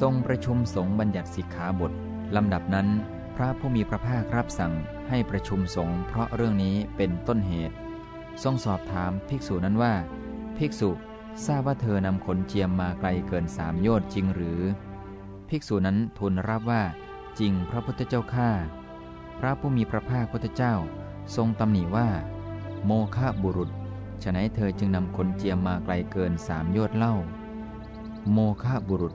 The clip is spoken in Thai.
ทรงประชุมสงฆ์บัญญัติสิกขาบทลำดับนั้น พระผู้มีพระภาครับสั่งให้ประชุมสงฆ์เพราะเรื่องนี้เป็นต้นเหตุ ทรงสอบถามภิกษุนั้นว่า ภิกษุทราบว่าเธอนำขนเจียมมาไกลเกินสามโยชน์จริงหรือ ภิกษุนั้นทูลรับว่าจริงพระพุทธเจ้าข้าพระผู้มีพระภาคพุทธเจ้า ทรงตำหนิว่า โมฆะบุรุษฉะนั้นเธอจึงนำขนเจียมมาไกลเกินสามโยชน์เล่า โมฆะบุรุษ